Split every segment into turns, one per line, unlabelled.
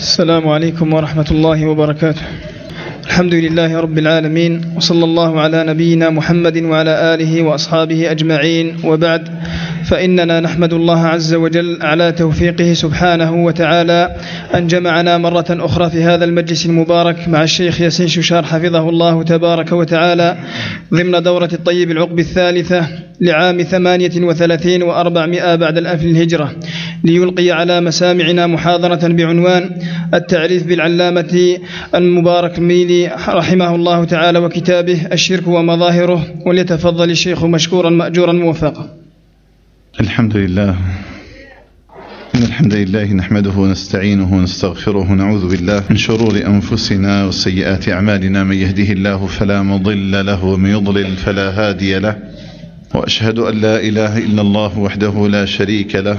السلام عليكم ورحمة الله وبركاته. الحمد لله رب العالمين وصلى الله على نبينا محمد وعلى آله وأصحابه أجمعين. وبعد فإننا نحمد الله عز وجل على توفيقه سبحانه وتعالى أن جمعنا مرة أخرى في هذا المجلس المبارك مع الشيخ ياسين ششار حفظه الله تبارك وتعالى ضمن دورة الطيب العقب الثالثة لعام ثمانية وثلاثين وأربعمائة بعد الألف الهجرة ليلقي على مسامعنا محاضرة بعنوان التعريف بالعلامة المبارك الميلي رحمه الله تعالى وكتابه الشرك ومظاهره وليتفضل الشيخ مشكورا مأجورا موفقا.
الحمد لله. إن الحمد لله نحمده ونستعينه ونستغفره ونعوذ بالله من شرور أنفسنا وسيئات أعمالنا. من يهده الله فلا مضل له ومن يضلل فلا هادي له. وأشهد أن لا إله إلا الله وحده لا شريك له.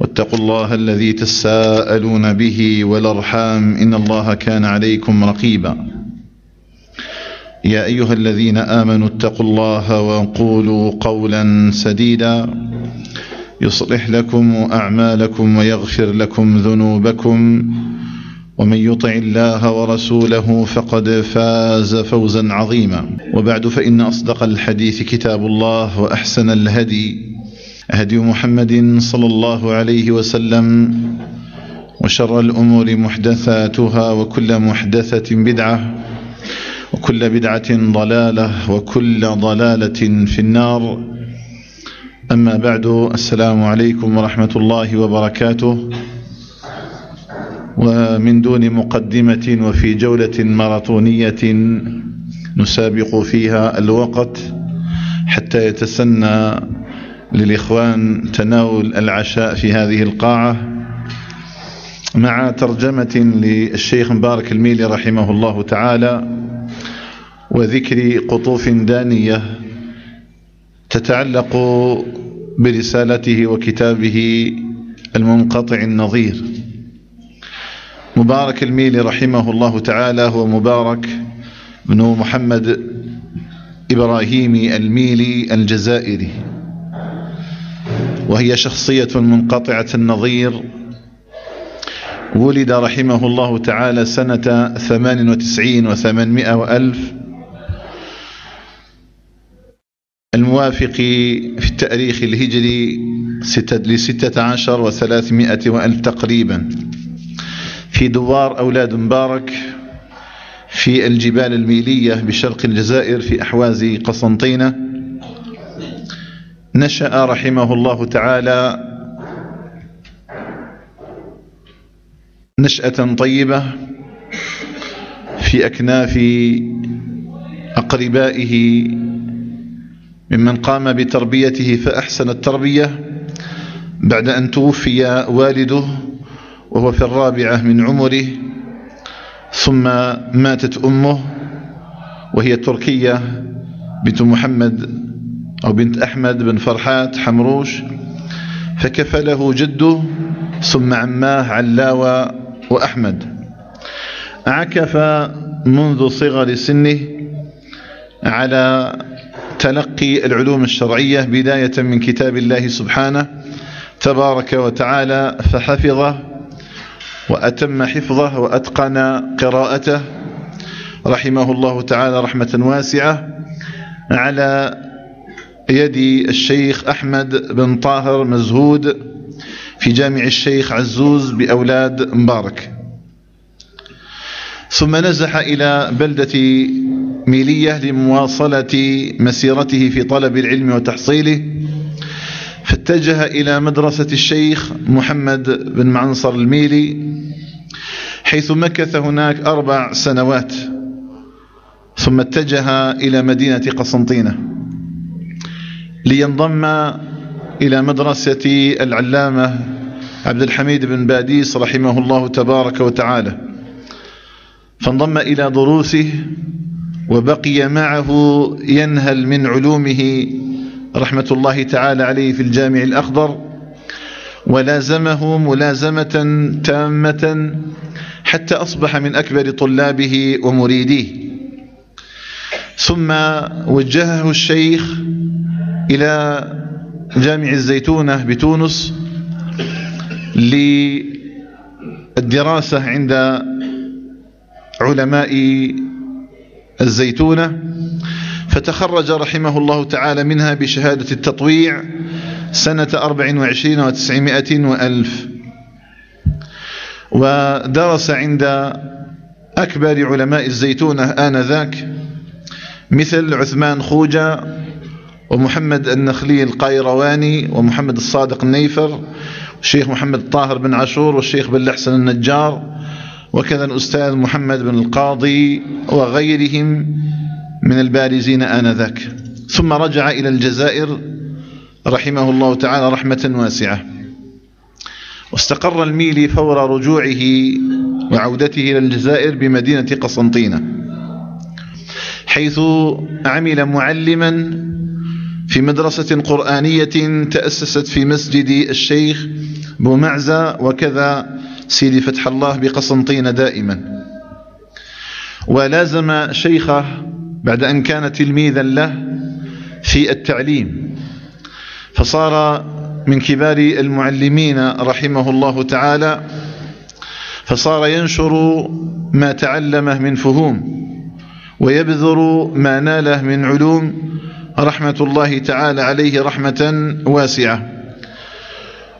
واتقوا الله الذي تساءلون به والأرحام إن الله كان عليكم رقيبا. يا أيها الذين آمنوا اتقوا الله وقولوا قولا سديدا. يصلح لكم أعمالكم ويغفر لكم ذنوبكم. ومن يطع الله ورسوله فقد فاز فوزا عظيما. وبعد فإن أصدق الحديث كتاب الله وأحسن الهدي هدي محمد صلى الله عليه وسلم وشر الأمور محدثاتها وكل محدثة بدعة وكل بدعة ضلالة وكل ضلالة في النار. أما بعد السلام عليكم ورحمة الله وبركاته. ومن دون مقدمة وفي جولة ماراثونية نسابق فيها الوقت حتى يتسنى للإخوان تناول العشاء في هذه القاعة مع ترجمة للشيخ مبارك الميلي رحمه الله تعالى وذكر قطوف دانية تتعلق برسالته وكتابه المنقطع النظير. مبارك الميلي رحمه الله تعالى هو مبارك بن محمد إبراهيمي الميلي الجزائري. وهي شخصية منقطعة النظير. ولد رحمه الله تعالى سنة ثمان وتسعين وثمانمائة وألف. الموافق في التأريخ الهجري لستة عشر وثلاثمائة وألف تقريبا. في دوار أولاد مبارك في الجبال الميلية بشرق الجزائر في أحواز قسنطينة. نشأ رحمه الله تعالى نشأة طيبة في أكناف أقربائه ممن قام بتربيته فأحسن التربية بعد أن توفي والده وهو في الرابعة من عمره ثم ماتت أمه وهي تركية بنت محمد أو بنت أحمد بن فرحات حمروش فكفله جده ثم عماه علاوة وأحمد. عكف منذ صغر سنه على تلقي العلوم الشرعية بداية من كتاب الله سبحانه تبارك وتعالى فحفظه وأتم حفظه وأتقن قراءته. رحمه الله تعالى رحمة واسعة على يد الشيخ أحمد بن طاهر مزهود في جامع الشيخ عزوز بأولاد مبارك. ثم نزح إلى بلدة ميلية لمواصلة مسيرته في طلب العلم وتحصيله فاتجه إلى مدرسة الشيخ محمد بن معنصر الميلي حيث مكث هناك أربع سنوات ثم اتجه إلى مدينة قسنطينة. لينضم إلى مدرسة العلامة عبد الحميد بن باديس رحمه الله تبارك وتعالى. فانضم إلى دروسه وبقي معه ينهل من علومه رحمة الله تعالى عليه في الجامع الأخضر ولازمه ملازمة تامة حتى أصبح من أكبر طلابه ومريديه. ثم وجهه الشيخ إلى جامع الزيتونة بتونس للدراسة عند علماء الزيتونة فتخرج رحمه الله تعالى منها بشهادة التطويع سنة أربع وعشرين وتسعمائة وألف. ودرس عند أكبر علماء الزيتونة آنذاك مثل عثمان خوجة ومحمد النخلي القيرواني ومحمد الصادق النيفر والشيخ محمد الطاهر بن عاشور والشيخ بن الحسن النجار وكذا الأستاذ محمد بن القاضي وغيرهم من البارزين آنذاك. ثم رجع إلى الجزائر رحمه الله تعالى رحمة واسعة. واستقر الميلي فور رجوعه وعودته إلى الجزائر بمدينة قسنطينة. حيث عمل معلما في مدرسة قرآنية تأسست في مسجد الشيخ بومعزة وكذا سيدي فتح الله بقسنطين دائما. ولازم شيخه بعد أن كان تلميذا له في التعليم. فصار من كبار المعلمين رحمه الله تعالى فصار ينشر ما تعلمه من فهوم. ويبذر ما ناله من علوم رحمة الله تعالى عليه رحمة واسعة.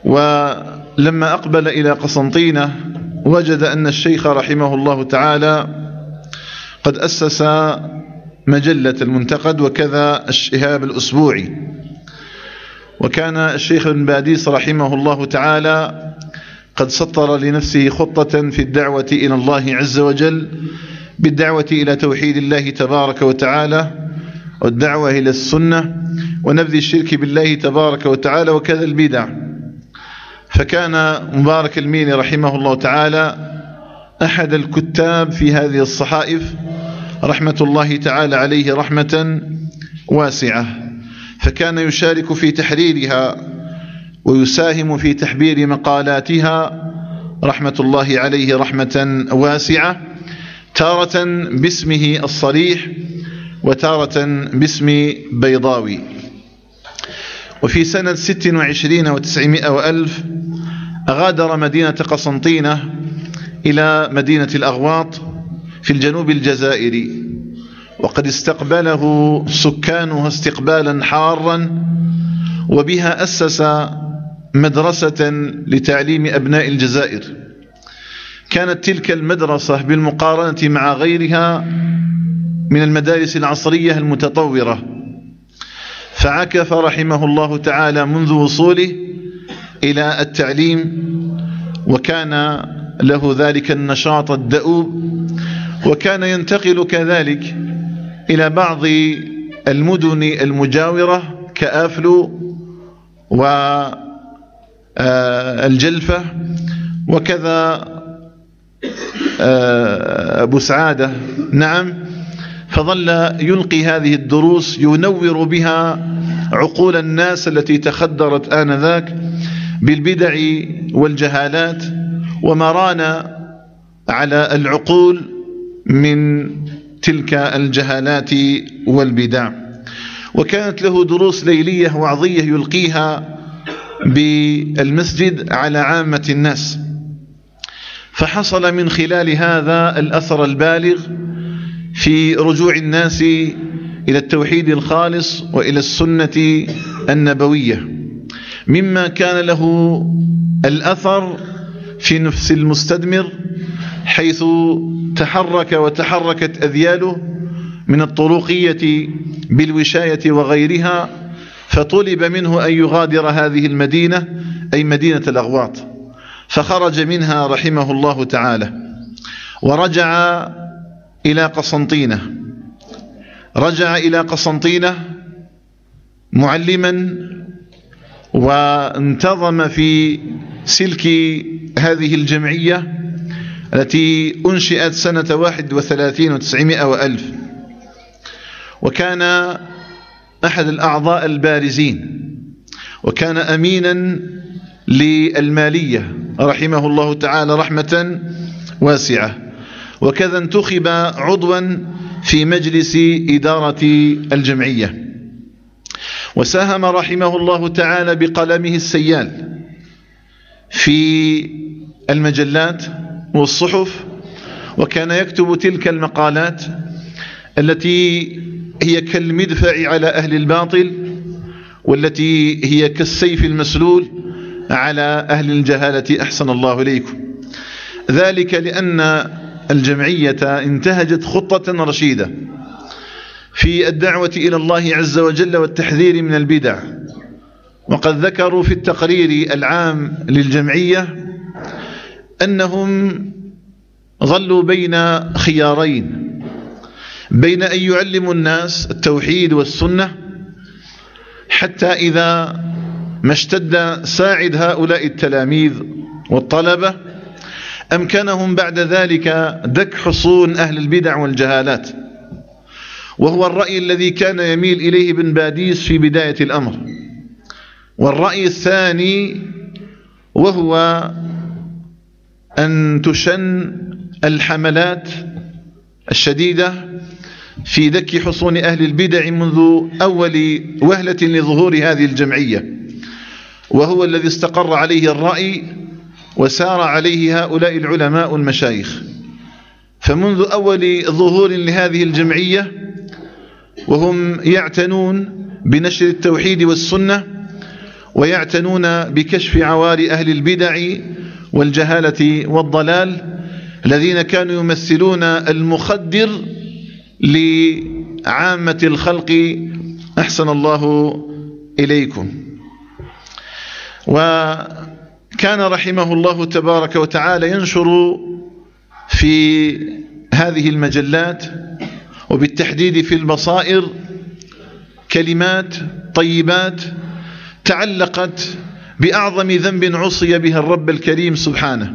ولما أقبل إلى قسنطينة وجد أن الشيخ رحمه الله تعالى قد أسس مجلة المنتقد وكذا الشهاب الأسبوعي. وكان الشيخ بن باديس رحمه الله تعالى قد سطر لنفسه خطة في الدعوة إلى الله عز وجل بالدعوة إلى توحيد الله تبارك وتعالى والدعوة إلى السنة ونبذ الشرك بالله تبارك وتعالى وكذا البدع. فكان مبارك الميني رحمه الله تعالى أحد الكتاب في هذه الصحائف رحمة الله تعالى عليه رحمة واسعة. فكان يشارك في تحريرها ويساهم في تحبير مقالاتها رحمة الله عليه رحمة واسعة. تارة باسمه الصريح وتارة باسم بيضاوي. وفي سنة ست وعشرين وتسعمائة وألف غادر مدينة قسنطينة إلى مدينة الأغواط في الجنوب الجزائري وقد استقبله سكانها استقبالا حارا وبها أسس مدرسة لتعليم أبناء الجزائر. كانت تلك المدرسة بالمقارنة مع غيرها من المدارس العصرية المتطورة. فعكف رحمه الله تعالى منذ وصوله إلى التعليم وكان له ذلك النشاط الدؤوب وكان ينتقل كذلك إلى بعض المدن المجاورة كآفلو والجلفة وكذا آه، أبو سعادة. نعم. فظل يلقي هذه الدروس ينور بها عقول الناس التي تخدرت آنذاك بالبدع والجهالات وما ران على العقول من تلك الجهالات والبدع. وكانت له دروس ليلية وعظية يلقيها بالمسجد على عامة الناس. فحصل من خلال هذا الأثر البالغ في رجوع الناس إلى التوحيد الخالص وإلى السنة النبوية مما كان له الأثر في نفس المستدمر حيث تحرك وتحركت أذياله من الطرقية بالوشاية وغيرها فطلب منه أن يغادر هذه المدينة أي مدينة الأغواط. فخرج منها رحمه الله تعالى ورجع إلى قسنطينة رجع إلى قسنطينة معلما وانتظم في سلك هذه الجمعية التي أنشئت سنة واحد وثلاثين وتسعمائة وألف. وكان أحد الأعضاء البارزين وكان أمينا للمالية رحمه الله تعالى رحمة واسعة. وكذا انتخب عضوا في مجلس إدارة الجمعية. وساهم رحمه الله تعالى بقلمه السيال في المجلات والصحف وكان يكتب تلك المقالات التي هي كالمدفع على أهل الباطل والتي هي كالسيف المسلول على أهل الجهالة أحسن الله إليكم. ذلك لأن الجمعية انتهجت خطة رشيدة في الدعوة إلى الله عز وجل والتحذير من البدع. وقد ذكروا في التقرير العام للجمعية أنهم ظلوا بين خيارين بين أن يعلموا الناس التوحيد والسنة حتى إذا لما اشتد ساعد هؤلاء التلاميذ والطلبة؟ أمكنهم بعد ذلك دك حصون أهل البدع والجهالات؟ وهو الرأي الذي كان يميل إليه ابن باديس في بداية الأمر. والرأي الثاني وهو أن تشن الحملات الشديدة في دك حصون أهل البدع منذ أول وهلة لظهور هذه الجمعية. وهو الذي استقر عليه الرأي وسار عليه هؤلاء العلماء المشايخ. فمنذ أول ظهور لهذه الجمعية وهم يعتنون بنشر التوحيد والسنة ويعتنون بكشف عوار أهل البدع والجهالة والضلال الذين كانوا يمثلون المخدر لعامة الخلق. أحسن الله إليكم. وكان رحمه الله تبارك وتعالى ينشر في هذه المجلات وبالتحديد في البصائر كلمات طيبات تعلقت بأعظم ذنب عصي بها الرب الكريم سبحانه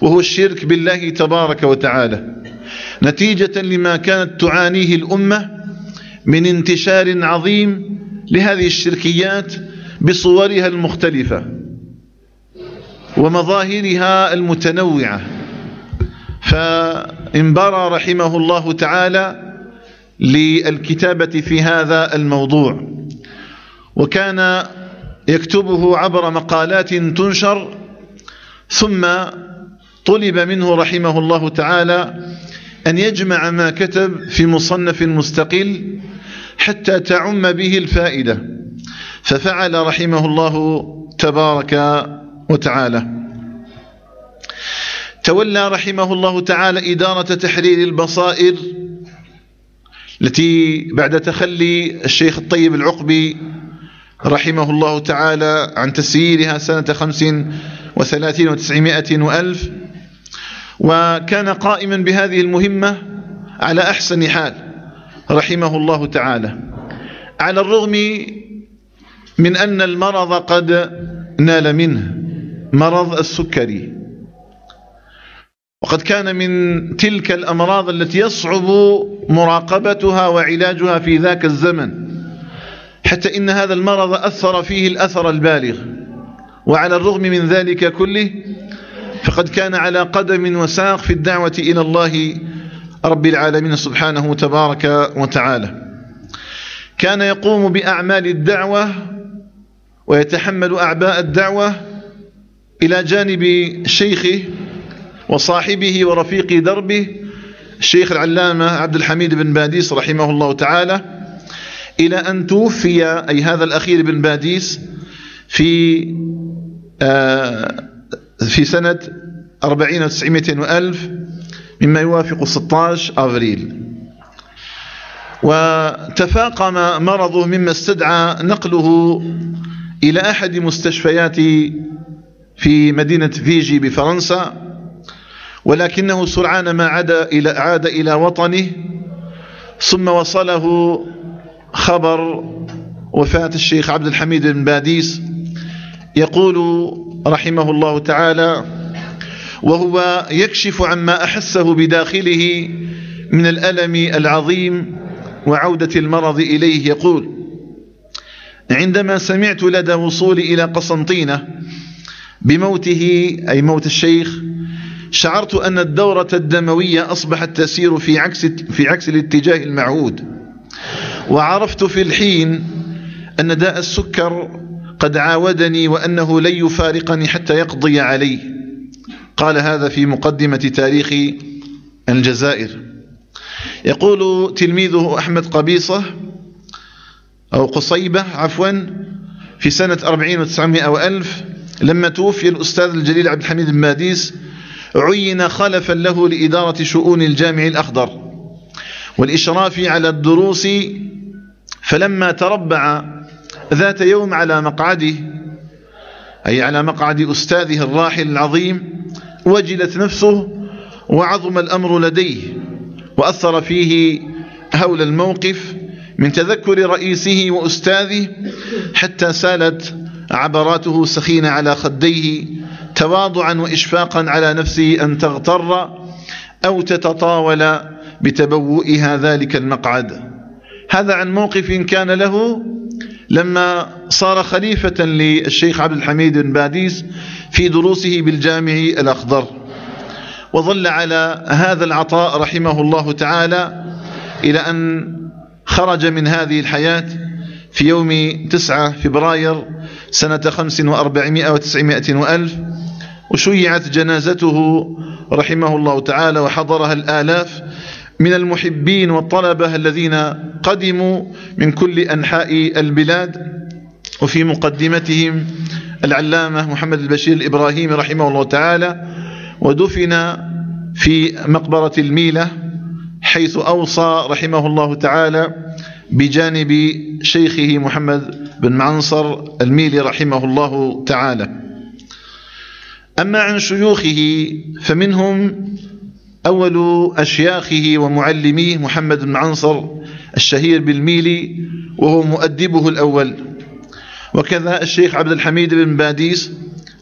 وهو الشرك بالله تبارك وتعالى. نتيجة لما كانت تعانيه الأمة من انتشار عظيم لهذه الشركيات بصورها المختلفة ومظاهرها المتنوعة. فانبرى رحمه الله تعالى للكتابة في هذا الموضوع وكان يكتبه عبر مقالات تنشر ثم طلب منه رحمه الله تعالى أن يجمع ما كتب في مصنف مستقل حتى تعم به الفائدة. ففعل رحمه الله تبارك وتعالى. تولى رحمه الله تعالى إدارة تحرير البصائر التي بعد تخلي الشيخ الطيب العقبي رحمه الله تعالى عن تسييرها سنة خمس وثلاثين وتسعمائة وألف وكان قائما بهذه المهمة على أحسن حال رحمه الله تعالى. على الرغم من أن المرض قد نال منه مرض السكري. وقد كان من تلك الأمراض التي يصعب مراقبتها وعلاجها في ذاك الزمن حتى إن هذا المرض أثر فيه الأثر البالغ. وعلى الرغم من ذلك كله فقد كان على قدم وساق في الدعوة إلى الله رب العالمين سبحانه تبارك وتعالى. كان يقوم بأعمال الدعوة ويتحمل أعباء الدعوة إلى جانب شيخه وصاحبه ورفيق دربه الشيخ العلامة عبد الحميد بن باديس رحمه الله تعالى إلى أن توفي أي هذا الأخير بن باديس في آه في سنة أربعين وتسعمائة وألف مما يوافق 16 أفريل. وتفاقم مرضه مما استدعى نقله إلى أحد مستشفيات في مدينة فيجي بفرنسا ولكنه سرعان ما عاد إلى, عاد إلى وطنه ثم وصله خبر وفاة الشيخ عبد الحميد بن باديس يقول رحمه الله تعالى وهو يكشف عما أحسه بداخله من الألم العظيم وعودة المرض إليه. يقول عندما سمعت لدى وصولي إلى قسنطينة بموته أي موت الشيخ شعرت أن الدورة الدموية أصبحت تسير في عكس, في عكس الاتجاه المعهود. وعرفت في الحين أن داء السكر قد عاودني وأنه لن يفارقني حتى يقضي علي قال هذا في مقدمة تاريخ الجزائر. يقول تلميذه أحمد قبيصة أو قصيبة عفوا في سنة أربعين وتسعمائة وألف لما توفي الأستاذ الجليل عبد الحميد بن ماديس عين خلفا له لإدارة شؤون الجامع الأخضر والإشراف على الدروس فلما تربع ذات يوم على مقعده أي على مقعد أستاذه الراحل العظيم وجلت نفسه وعظم الأمر لديه وأثر فيه هول الموقف من تذكر رئيسه وأستاذه حتى سالت عبراته سخينة على خديه تواضعا وإشفاقا على نفسه أن تغتر أو تتطاول بتبوئها ذلك المقعد. هذا عن موقف كان له لما صار خليفة للشيخ عبد الحميد بن باديس في دروسه بالجامع الأخضر. وظل على هذا العطاء رحمه الله تعالى إلى أن خرج من هذه الحياة في يوم 9 فبراير سنة خمس وأربعمائة وتسعمائة وألف وشيعت جنازته رحمه الله تعالى وحضرها الآلاف من المحبين والطلبة الذين قدموا من كل أنحاء البلاد وفي مقدمتهم العلامة محمد البشير الإبراهيمي رحمه الله تعالى ودفن في مقبرة الميلة حيث أوصى رحمه الله تعالى بجانب شيخه محمد بن معنصر الميلي رحمه الله تعالى. أما عن شيوخه فمنهم أول أشياخه ومعلميه محمد بن عنصر الشهير بالميلي وهو مؤدبه الأول. وكذا الشيخ عبد الحميد بن باديس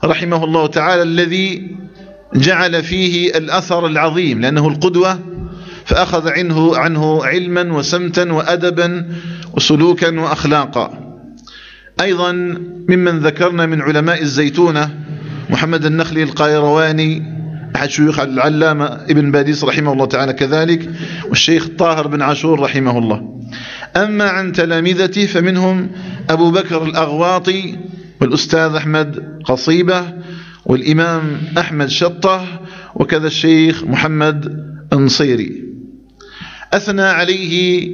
رحمه الله تعالى الذي جعل فيه الأثر العظيم لأنه القدوة فأخذ عنه, عنه علما وسمتا وأدبا وسلوكا وأخلاقا. أيضا ممن ذكرنا من علماء الزيتونة محمد النخلي القيرواني أحد شيوخ العلامة ابن باديس رحمه الله تعالى كذلك والشيخ طاهر بن عاشور رحمه الله. أما عن تلامذتي فمنهم أبو بكر الأغواطي والأستاذ أحمد قصيبة والإمام أحمد شطة وكذا الشيخ محمد أنصيري. أثنى عليه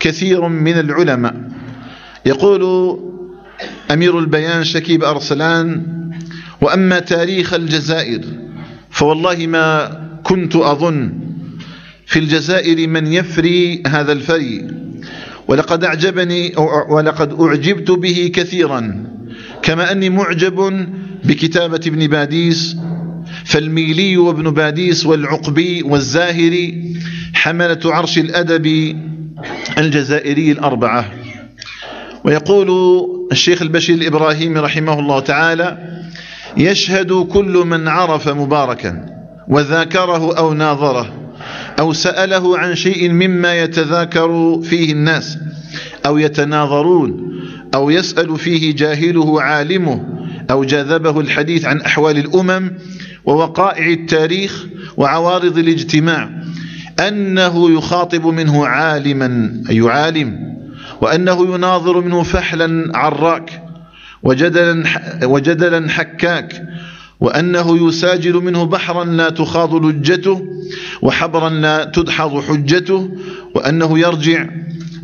كثير من العلماء. يقول أمير البيان شكيب أرسلان وأما تاريخ الجزائر فوالله ما كنت أظن في الجزائر من يفري هذا الفري ولقد أعجبني ولقد أعجبت به كثيرا كما أني معجب بكتابة ابن باديس فالميلي وابن باديس والعقبي والزاهري حملة عرش الأدب الجزائري الأربعة. ويقول الشيخ البشير الإبراهيمي رحمه الله تعالى يشهد كل من عرف مباركا وذاكره أو ناظره أو سأله عن شيء مما يتذاكر فيه الناس أو يتناظرون أو يسأل فيه جاهله عالمه أو جاذبه الحديث عن أحوال الأمم ووقائع التاريخ وعوارض الاجتماع أنه يخاطب منه عالما أي عالم وأنه يناظر منه فحلا عراك وجدلا, وجدلا حكاك وأنه يساجل منه بحرا لا تخاض لجته وحبرا لا تدحض حجته وأنه يرجع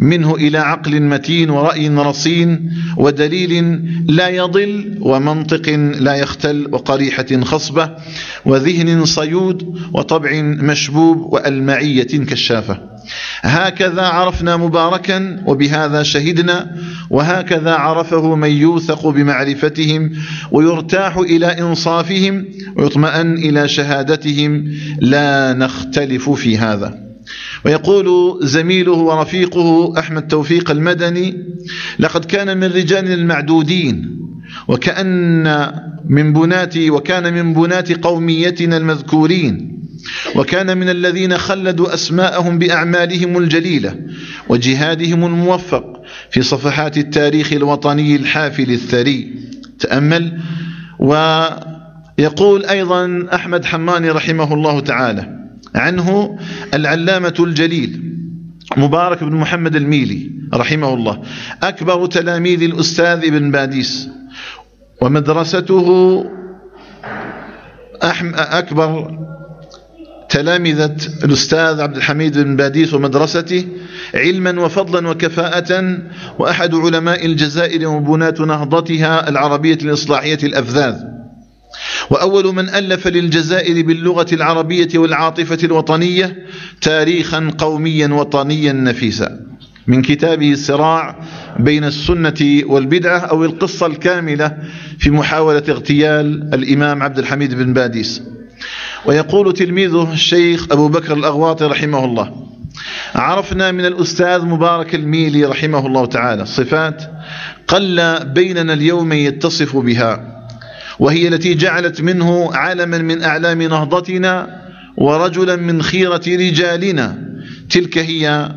منه إلى عقل متين ورأي رصين ودليل لا يضل ومنطق لا يختل وقريحة خصبة وذهن صيود وطبع مشبوب وألمعية كشافة. هكذا عرفنا مباركا وبهذا شهدنا وهكذا عرفه من يوثق بمعرفتهم ويرتاح إلى إنصافهم ويطمئن إلى شهادتهم. لا نختلف في هذا. ويقول زميله ورفيقه أحمد توفيق المدني لقد كان من رجال المعدودين وكأن من بنات وكان من بنات قوميتنا المذكورين وكان من الذين خلدوا أسماءهم بأعمالهم الجليلة وجهادهم الموفق في صفحات التاريخ الوطني الحافل الثري. تأمل. ويقول أيضا أحمد حماني رحمه الله تعالى عنه العلامة الجليل مبارك بن محمد الميلي رحمه الله أكبر تلاميذ الأستاذ ابن باديس ومدرسته أكبر تلامذة الأستاذ عبد الحميد بن باديس ومدرسته علما وفضلا وكفاءة وأحد علماء الجزائر وبناة نهضتها العربية الإصلاحية الأفذاذ. وأول من ألف للجزائر باللغة العربية والعاطفة الوطنية تاريخا قوميا وطنيا نفيسا. من كتابه الصراع بين السنة والبدعة أو القصة الكاملة في محاولة اغتيال الإمام عبد الحميد بن باديس. ويقول تلميذه الشيخ أبو بكر الأغواطي رحمه الله عرفنا من الأستاذ مبارك الميلي رحمه الله تعالى صفات قل بيننا اليوم يتصف بها. وهي التي جعلت منه علما من أعلام نهضتنا ورجلا من خيرة رجالنا. تلك هي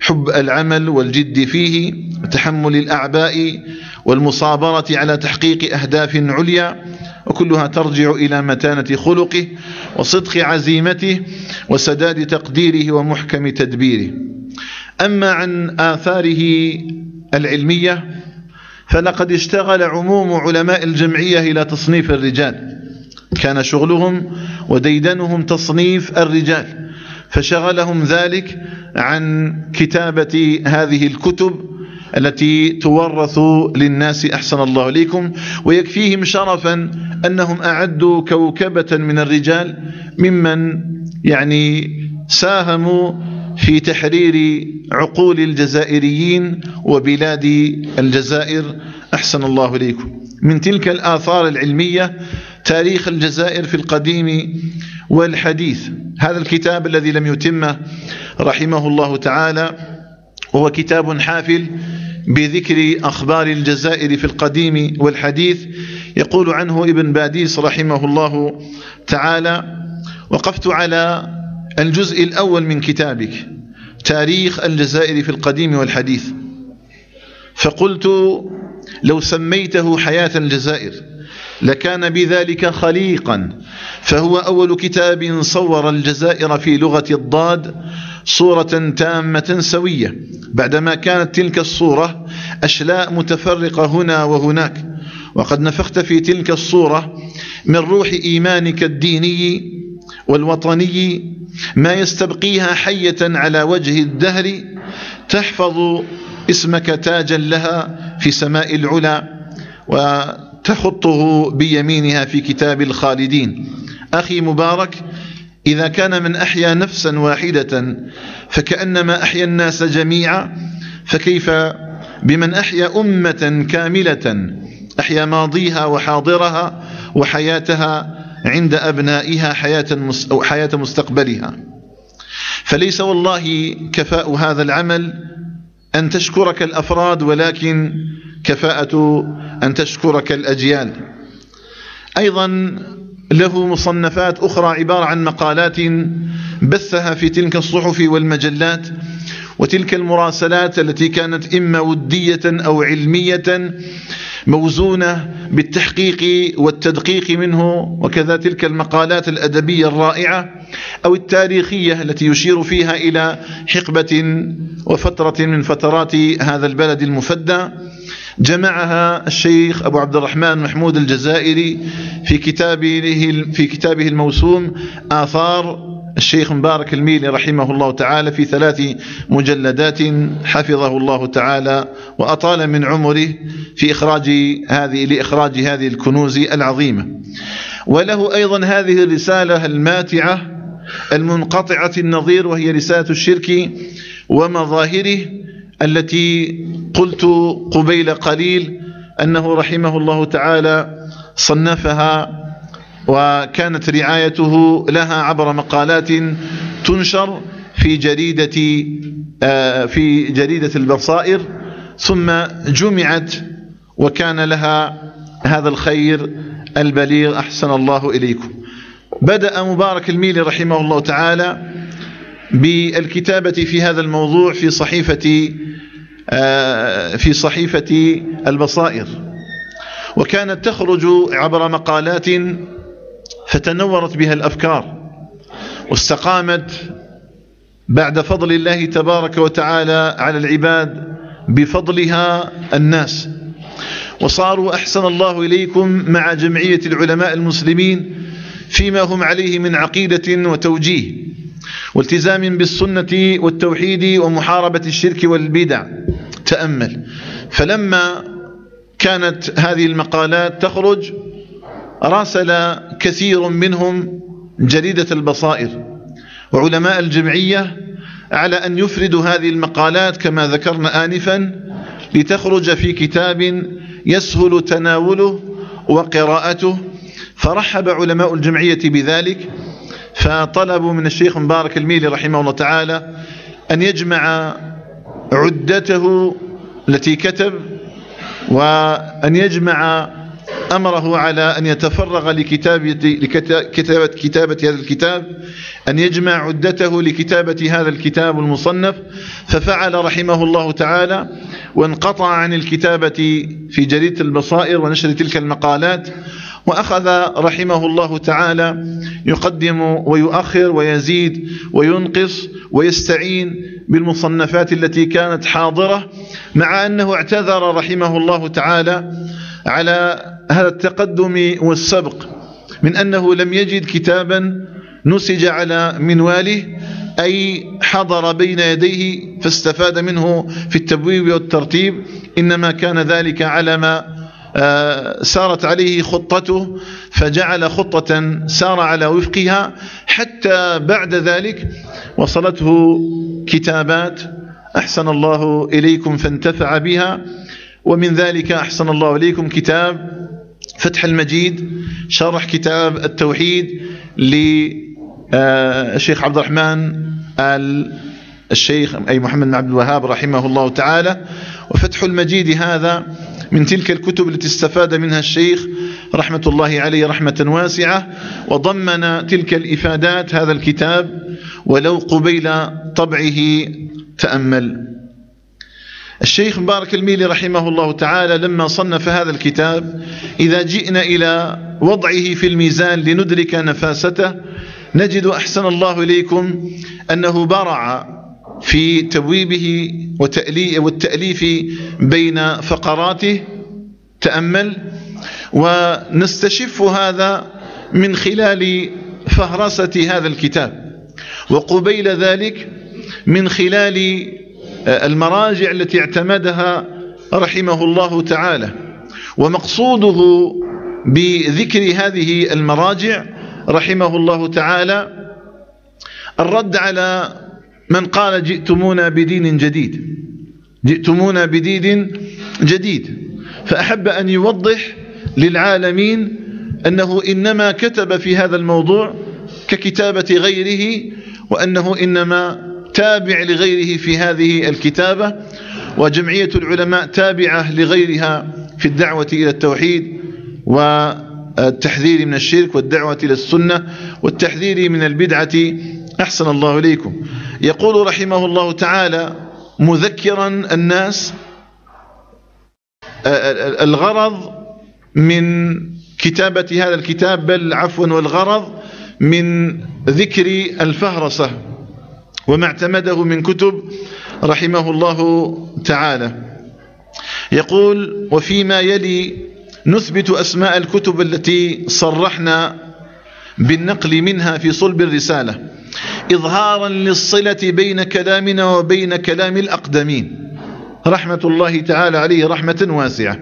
حب العمل والجد فيه وتحمل الأعباء والمصابرة على تحقيق أهداف عليا وكلها ترجع إلى متانة خلقه وصدق عزيمته وسداد تقديره ومحكم تدبيره. أما عن آثاره العلمية فلقد اشتغل عموم علماء الجمعية إلى تصنيف الرجال. كان شغلهم وديدنهم تصنيف الرجال. فشغلهم ذلك عن كتابة هذه الكتب التي تورث للناس أحسن الله إليكم ويكفيهم شرفا أنهم أعدوا كوكبة من الرجال ممن يعني ساهموا في تحرير عقول الجزائريين وبلاد الجزائر. أحسن الله إليكم. من تلك الآثار العلمية تاريخ الجزائر في القديم والحديث. هذا الكتاب الذي لم يتم رحمه الله تعالى وهو كتاب حافل بذكر أخبار الجزائر في القديم والحديث. يقول عنه ابن باديس رحمه الله تعالى وقفت على الجزء الأول من كتابك تاريخ الجزائر في القديم والحديث. فقلت لو سميته حياة الجزائر لكان بذلك خليقا فهو أول كتاب صور الجزائر في لغة الضاد صورة تامة سوية. بعدما كانت تلك الصورة أشلاء متفرقة هنا وهناك. وقد نفخت في تلك الصورة من روح إيمانك الديني والوطني ما يستبقيها حية على وجه الدهر تحفظ اسمك تاجا لها في سماء العلا وتخطه بيمينها في كتاب الخالدين. أخي مبارك إذا كان من أحيا نفسا واحدة فكأنما أحيا الناس جميعا فكيف بمن أحيا أمة كاملة؟ أحيا ماضيها وحاضرها وحياتها عند أبنائها حياة, أو حياة مستقبلها. فليس والله كفاء هذا العمل أن تشكرك الأفراد ولكن كفاءة أن تشكرك الأجيال. أيضا له مصنفات أخرى عبارة عن مقالات بثها في تلك الصحف والمجلات وتلك المراسلات التي كانت إما ودية أو علمية موزونة بالتحقيق والتدقيق منه وكذا تلك المقالات الأدبية الرائعة أو التاريخية التي يشير فيها إلى حقبة وفترة من فترات هذا البلد المفدى. جمعها الشيخ أبو عبد الرحمن محمود الجزائري في كتابه في كتابه الموسوم آثار الشيخ مبارك الميلي رحمه الله تعالى في ثلاث مجلدات حفظه الله تعالى وأطال من عمره في إخراج هذه لإخراج هذه الكنوز العظيمة. وله أيضا هذه الرسالة الماتعة المنقطعة النظير وهي رسالة الشرك ومظاهره التي قلت قبيل قليل أنه رحمه الله تعالى صنفها وكانت رعايته لها عبر مقالات تنشر في جريدة آه، في جريدة البصائر ثم جمعت وكان لها هذا الخير البليغ أحسن الله إليكم. بدأ مبارك الميلي رحمه الله تعالى بالكتابة في هذا الموضوع في صحيفة آه، في صحيفة البصائر. وكانت تخرج عبر مقالات فتنورت بها الأفكار واستقامت بعد فضل الله تبارك وتعالى على العباد بفضلها الناس. وصاروا أحسن الله إليكم مع جمعية العلماء المسلمين فيما هم عليه من عقيدة وتوجيه والتزام بالسنة والتوحيد ومحاربة الشرك والبدع. تأمل. فلما كانت هذه المقالات تخرج راسل كثير منهم جريدة البصائر وعلماء الجمعية على أن يفردوا هذه المقالات كما ذكرنا آنفا لتخرج في كتاب يسهل تناوله وقراءته. فرحب علماء الجمعية بذلك فطلبوا من الشيخ مبارك الميلي رحمه الله تعالى أن يجمع عدته التي كتب وأن يجمع أمره على أن يتفرغ لكتابة, لكتابة كتابة هذا الكتاب أن يجمع عدته لكتابة هذا الكتاب المصنف ففعل رحمه الله تعالى وانقطع عن الكتابة في جريدة البصائر ونشر تلك المقالات وأخذ رحمه الله تعالى يقدم ويؤخر ويزيد وينقص ويستعين بالمصنفات التي كانت حاضرة مع أنه اعتذر رحمه الله تعالى على هذا التقدم والسبق من أنه لم يجد كتابا نسج على منواله أي حضر بين يديه فاستفاد منه في التبويب والترتيب إنما كان ذلك على ما آه، سارت عليه خطته فجعل خطة سار على وفقها حتى بعد ذلك وصلته كتابات أحسن الله إليكم فانتفع بها ومن ذلك أحسن الله إليكم كتاب فتح المجيد شرح كتاب التوحيد للشيخ عبد الرحمن آل الشيخ أي محمد بن عبد الوهاب رحمه الله تعالى. وفتح المجيد هذا من تلك الكتب التي استفاد منها الشيخ رحمة الله عليه رحمة واسعة. وضمن تلك الإفادات هذا الكتاب ولو قبيل طبعه تأمل الشيخ مبارك الميلي رحمه الله تعالى لما صنف هذا الكتاب إذا جئنا إلى وضعه في الميزان لندرك نفاسته نجد أحسن الله إليكم أنه برع في تبويبه والتأليف بين فقراته تأمل ونستشف هذا من خلال فهرسة هذا الكتاب. وقبيل ذلك من خلال المراجع التي اعتمدها رحمه الله تعالى ومقصوده بذكر هذه المراجع رحمه الله تعالى الرد على من قال جئتمونا بدين جديد جئتمونا بدين جديد فأحب أن يوضح للعالمين أنه إنما كتب في هذا الموضوع ككتابة غيره وأنه إنما تابع لغيره في هذه الكتابة وجمعية العلماء تابعة لغيرها في الدعوة إلى التوحيد والتحذير من الشرك والدعوة إلى السنة والتحذير من البدعة. أحسن الله إليكم. يقول رحمه الله تعالى مذكرا الناس الغرض من كتابة هذا الكتاب بل عفوا والغرض من ذكر الفهرسة. وما اعتمده من كتب رحمه الله تعالى. يقول وفيما يلي نثبت أسماء الكتب التي صرحنا بالنقل منها في صلب الرسالة إظهارا للصلة بين كلامنا وبين كلام الأقدمين. رحمة الله تعالى عليه رحمة واسعة.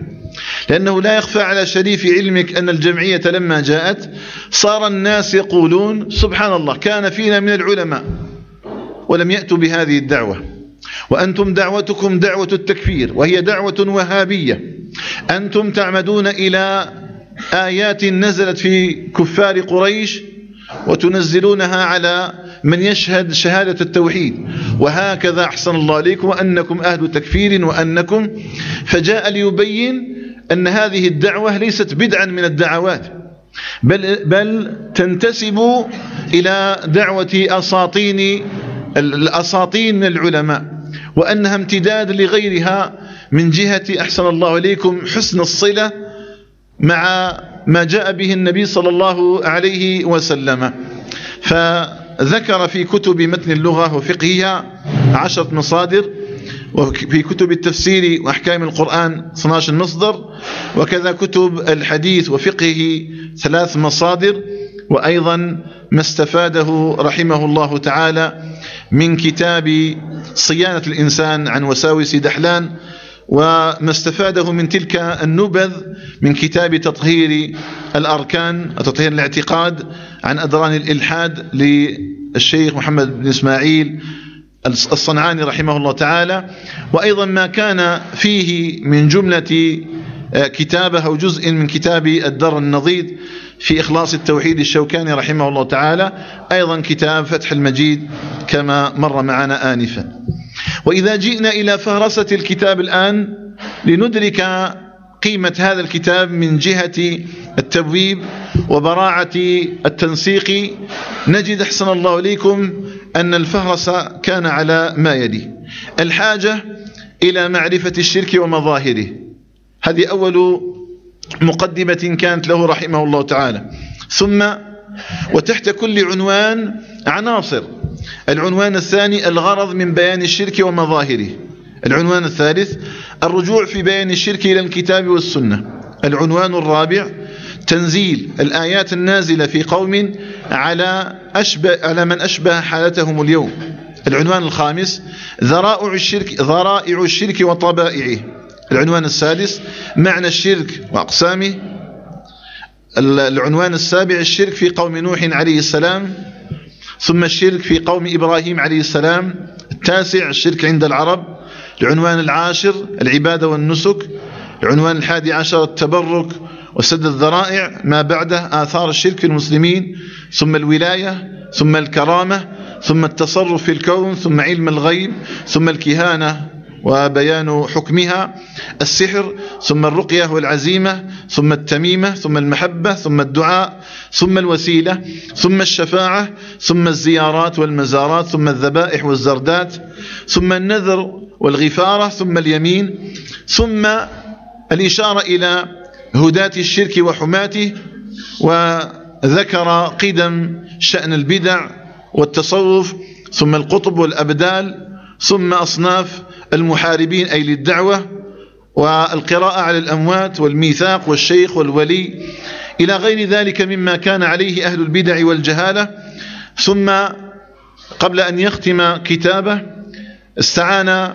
لأنه لا يخفى على شريف علمك أن الجمعية لما جاءت صار الناس يقولون سبحان الله كان فينا من العلماء. ولم يأتوا بهذه الدعوة. وأنتم دعوتكم دعوة التكفير وهي دعوة وهابية. أنتم تعمدون إلى آيات نزلت في كفار قريش وتنزلونها على من يشهد شهادة التوحيد. وهكذا أحسن الله عليكم وأنكم أهل تكفير وأنكم فجاء ليبين أن هذه الدعوة ليست بدعا من الدعوات بل, بل تنتسب إلى دعوة أساطين الأساطين من العلماء وأنها امتداد لغيرها من جهة أحسن الله إليكم حسن الصلة مع ما جاء به النبي صلى الله عليه وسلم. فذكر في كتب متن اللغة وفقهها عشرة مصادر وفي كتب التفسير وأحكام القرآن 12 مصدر وكذا كتب الحديث وفقهه ثلاث مصادر وأيضا ما استفاده رحمه الله تعالى من كتاب صيانة الإنسان عن وساوس دحلان وما استفاده من تلك النبذ من كتاب تطهير الأركان تطهير الاعتقاد عن أدران الإلحاد للشيخ محمد بن إسماعيل الصنعاني رحمه الله تعالى. وأيضا ما كان فيه من جملة آه، كتابه أو جزء من كتاب الدر النضيد في إخلاص التوحيد الشوكاني رحمه الله تعالى أيضا كتاب فتح المجيد كما مر معنا آنفا. وإذا جئنا إلى فهرسة الكتاب الآن لندرك قيمة هذا الكتاب من جهة التبويب وبراعة التنسيق نجد أحسن الله إليكم أن الفهرس كان على ما يلي الحاجة إلى معرفة الشرك ومظاهره. هذه أول مقدمة كانت له رحمه الله تعالى. ثم وتحت كل عنوان عناصر. العنوان الثاني الغرض من بيان الشرك ومظاهره. العنوان الثالث الرجوع في بيان الشرك إلى الكتاب والسنة. العنوان الرابع تنزيل الآيات النازلة في قوم على, أشبه على من أشبه حالتهم اليوم. العنوان الخامس ذرائع الشرك, ذرائع الشرك وطبائعه. العنوان السادس معنى الشرك وأقسامه. العنوان السابع الشرك في قوم نوح عليه السلام ثم الشرك في قوم إبراهيم عليه السلام. التاسع الشرك عند العرب. العنوان العاشر العبادة والنسك. العنوان الحادي عشر التبرك وسد الذرائع. ما بعده آثار الشرك في المسلمين. ثم الولاية ثم الكرامة ثم التصرف في الكون ثم علم الغيب ثم الكهانة. وبيان حكمها السحر ثم الرقية والعزيمة ثم التميمة ثم المحبة ثم الدعاء ثم الوسيلة ثم الشفاعة ثم الزيارات والمزارات ثم الذبائح والزردات ثم النذر والغفارة ثم اليمين ثم الإشارة إلى هداة الشرك وحماته وذكر قدم شأن البدع والتصوف ثم القطب والأبدال ثم أصناف المحاربين أي للدعوة والقراءة على الأموات والميثاق والشيخ والولي إلى غير ذلك مما كان عليه أهل البدع والجهالة. ثم قبل أن يختم كتابه استعان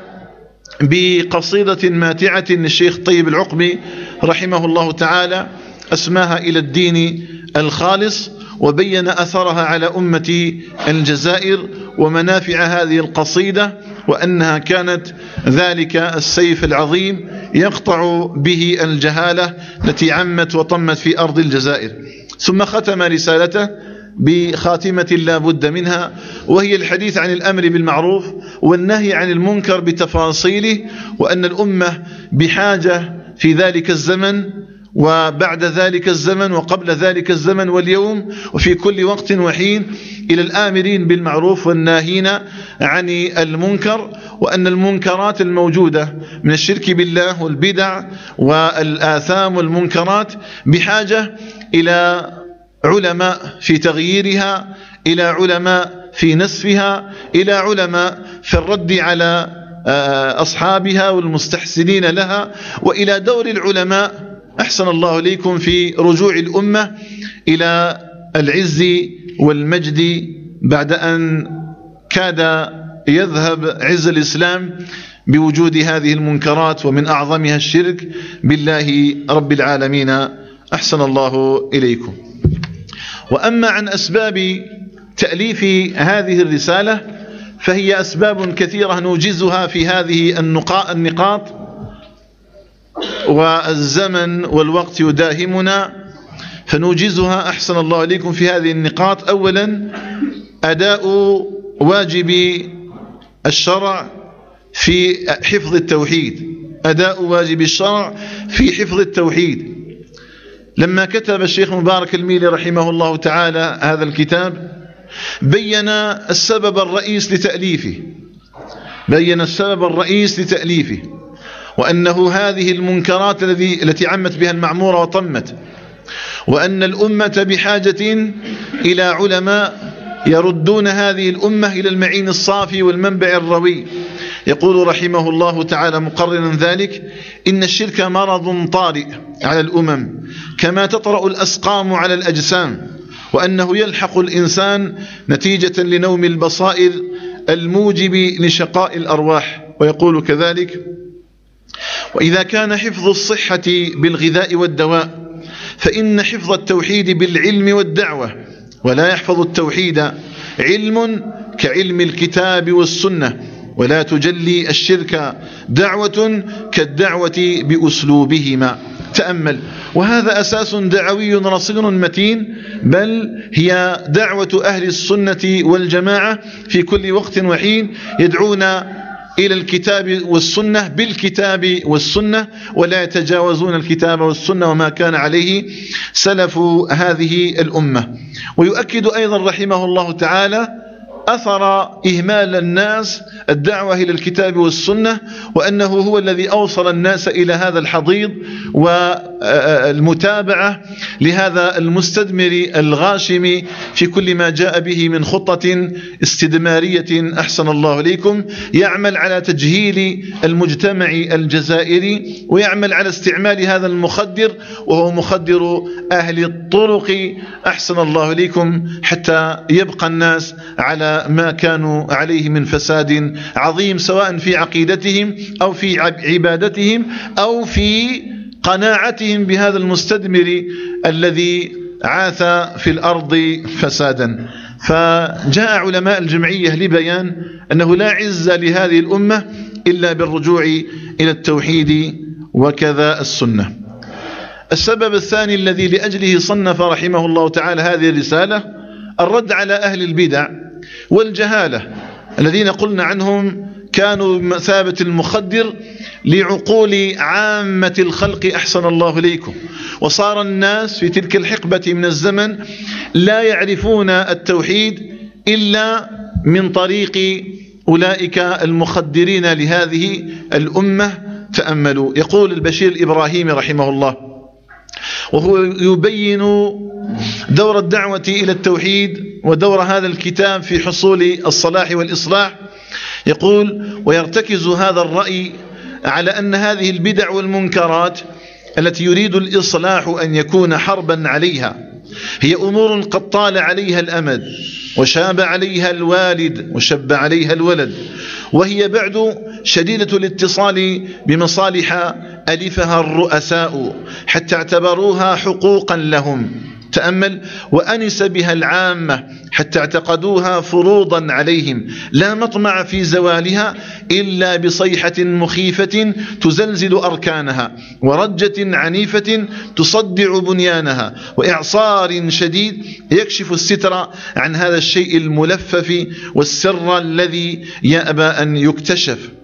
بقصيدة ماتعة للشيخ طيب العقبي رحمه الله تعالى أسماها إلى الدين الخالص وبين أثرها على أمة الجزائر ومنافع هذه القصيدة. وأنها كانت ذلك السيف العظيم يقطع به الجهالة التي عمت وطمت في أرض الجزائر. ثم ختم رسالته بخاتمة لا بد منها وهي الحديث عن الأمر بالمعروف والنهي عن المنكر بتفاصيله وأن الأمة بحاجة في ذلك الزمن وبعد ذلك الزمن وقبل ذلك الزمن واليوم وفي كل وقت وحين إلى الآمرين بالمعروف والناهين عن المنكر وأن المنكرات الموجودة من الشرك بالله والبدع والآثام والمنكرات بحاجة إلى علماء في تغييرها إلى علماء في نسفها إلى علماء في الرد على آه، أصحابها والمستحسنين لها وإلى دور العلماء أحسن الله إليكم في رجوع الأمة إلى العز والمجد بعد أن كاد يذهب عز الإسلام بوجود هذه المنكرات ومن أعظمها الشرك بالله رب العالمين. أحسن الله إليكم. وأما عن أسباب تأليف هذه الرسالة فهي أسباب كثيرة نوجزها في هذه النقاط. والزمن والوقت يداهمنا فنوجزها. أحسن الله إليكم في هذه النقاط. أولا أداء واجب الشرع في حفظ التوحيد. أداء واجب الشرع في حفظ التوحيد. لما كتب الشيخ مبارك الميلي رحمه الله تعالى هذا الكتاب بين السبب الرئيس لتأليفه. بين السبب الرئيس لتأليفه. وأنه هذه المنكرات الذي التي عمت بها المعمورة وطمت. وأن الأمة بحاجة إلى علماء يردون هذه الأمة إلى المعين الصافي والمنبع الروي. يقول رحمه الله تعالى مقررا ذلك إن الشرك مرض طارئ على الأمم كما تطرأ الأسقام على الأجسام وأنه يلحق الإنسان نتيجة لنوم البصائر الموجب لشقاء الأرواح. ويقول كذلك وإذا كان حفظ الصحة بالغذاء والدواء فإن حفظ التوحيد بالعلم والدعوة ولا يحفظ التوحيد علم كعلم الكتاب والسنة ولا تجلي الشرك دعوة كالدعوة بأسلوبهما. تأمل. وهذا أساس دعوي رصين متين بل هي دعوة أهل السنة والجماعة في كل وقت وحين يدعون إلى الكتاب والسنة بالكتاب والسنة ولا يتجاوزون الكتاب والسنة وما كان عليه سلف هذه الأمة. ويؤكد أيضا رحمه الله تعالى أثر إهمال الناس الدعوة إلى الكتاب والسنة وأنه هو الذي أوصل الناس إلى هذا الحضيض والمتابعة لهذا المستدمر الغاشم في كل ما جاء به من خطة استدمارية. أحسن الله إليكم يعمل على تجهيل المجتمع الجزائري ويعمل على استعمال هذا المخدر وهو مخدر أهل الطرق. أحسن الله إليكم حتى يبقى الناس على ما كانوا عليه من فساد عظيم سواء في عقيدتهم أو في عبادتهم أو في قناعتهم بهذا المستدمر الذي عاث في الأرض فسادا. فجاء علماء الجمعية لبيان أنه لا عز لهذه الأمة إلا بالرجوع إلى التوحيد وكذا السنة. السبب الثاني الذي لأجله صنف رحمه الله تعالى هذه الرسالة الرد على أهل البدع والجهالة. الذين قلنا عنهم كانوا بمثابة المخدر لعقول عامة الخلق أحسن الله إليكم. وصار الناس في تلك الحقبة من الزمن لا يعرفون التوحيد إلا من طريق أولئك المخدرين لهذه الأمة. تأملوا. يقول البشير الإبراهيمي رحمه الله وهو يبين دور الدعوة إلى التوحيد ودور هذا الكتاب في حصول الصلاح والإصلاح. يقول ويرتكز هذا الرأي على أن هذه البدع والمنكرات التي يريد الإصلاح أن يكون حربا عليها هي أمور قد طال عليها الأمد وشاب عليها الوالد وشب عليها الولد وهي بعد شديدة الاتصال بمصالح ألفها الرؤساء حتى اعتبروها حقوقا لهم. تأمل وأنس بها العامة حتى اعتقدوها فروضا عليهم. لا مطمع في زوالها إلا بصيحة مخيفة تزلزل أركانها ورجة عنيفة تصدع بنيانها وإعصار شديد يكشف الستر عن هذا الشيء الملفف والسر الذي يأبى أن يكتشف.